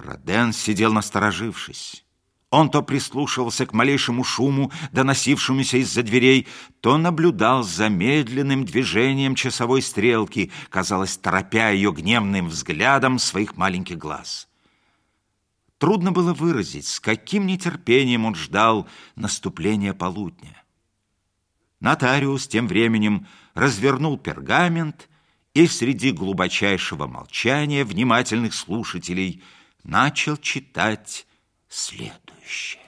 Роден сидел насторожившись. Он то прислушивался к малейшему шуму, доносившемуся из-за дверей, то наблюдал за медленным движением часовой стрелки, казалось, торопя ее гневным взглядом своих маленьких глаз. Трудно было выразить, с каким нетерпением он ждал наступления полудня. Нотариус тем временем развернул пергамент и среди глубочайшего молчания внимательных слушателей начал читать следующее.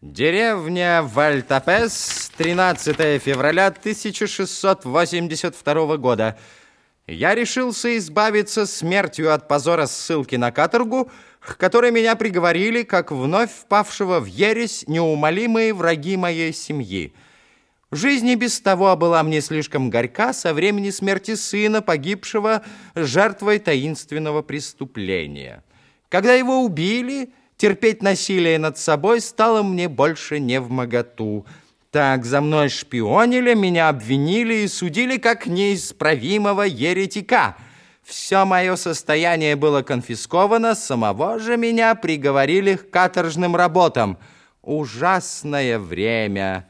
Деревня Вальтапес, 13 февраля 1682 года. Я решился избавиться смертью от позора ссылки на каторгу, к которой меня приговорили, как вновь впавшего в ересь неумолимые враги моей семьи. Жизнь и без того была мне слишком горька со времени смерти сына, погибшего жертвой таинственного преступления. Когда его убили, терпеть насилие над собой стало мне больше не в моготу. Так, за мной шпионили, меня обвинили и судили как неисправимого еретика. Все мое состояние было конфисковано, самого же меня приговорили к каторжным работам. Ужасное время.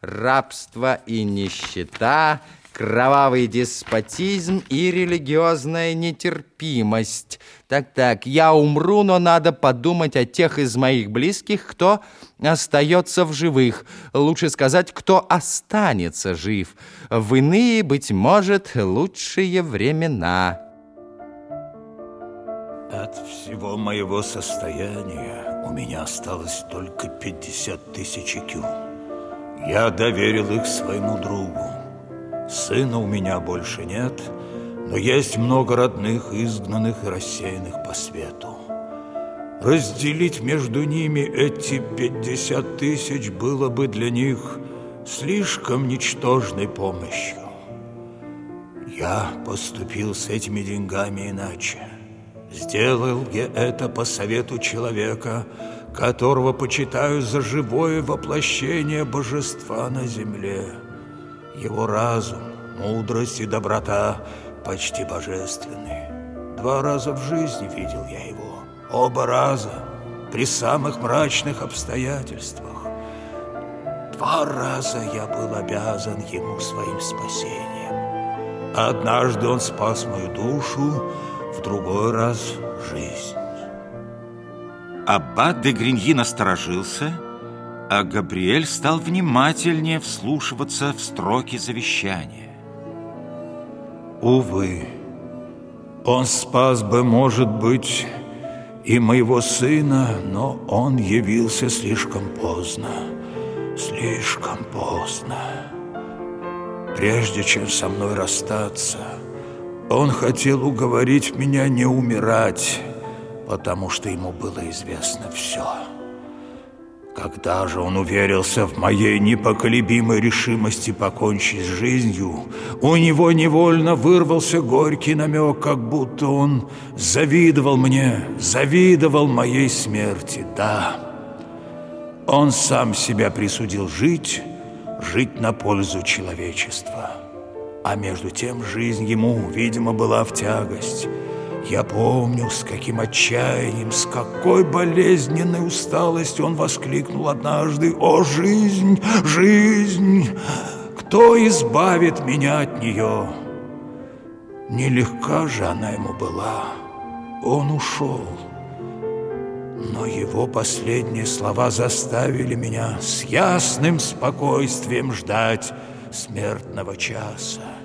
Рабство и нищета — кровавый деспотизм и религиозная нетерпимость. Так-так, я умру, но надо подумать о тех из моих близких, кто остается в живых. Лучше сказать, кто останется жив. В иные, быть может, лучшие времена. От всего моего состояния у меня осталось только 50 тысяч кю. Я доверил их своему другу. Сына у меня больше нет, но есть много родных, изгнанных и рассеянных по свету. Разделить между ними эти пятьдесят тысяч было бы для них слишком ничтожной помощью. Я поступил с этими деньгами иначе. Сделал я это по совету человека, которого почитаю за живое воплощение божества на земле. Его разум, мудрость и доброта почти божественны. Два раза в жизни видел я его. Оба раза при самых мрачных обстоятельствах. Два раза я был обязан ему своим спасением. Однажды он спас мою душу, в другой раз жизнь. Аббат де Гриньи насторожился – а Габриэль стал внимательнее вслушиваться в строки завещания. Увы, он спас бы, может быть, и моего сына, но он явился слишком поздно, слишком поздно. Прежде чем со мной расстаться, он хотел уговорить меня не умирать, потому что ему было известно все. Когда же он уверился в моей непоколебимой решимости покончить с жизнью, у него невольно вырвался горький намек, как будто он завидовал мне, завидовал моей смерти. Да, он сам себя присудил жить, жить на пользу человечества. А между тем жизнь ему, видимо, была в тягость – я помню, с каким отчаянием, с какой болезненной усталостью он воскликнул однажды «О, жизнь, жизнь! Кто избавит меня от нее?» Нелегка же она ему была. Он ушел. Но его последние слова заставили меня с ясным спокойствием ждать смертного часа.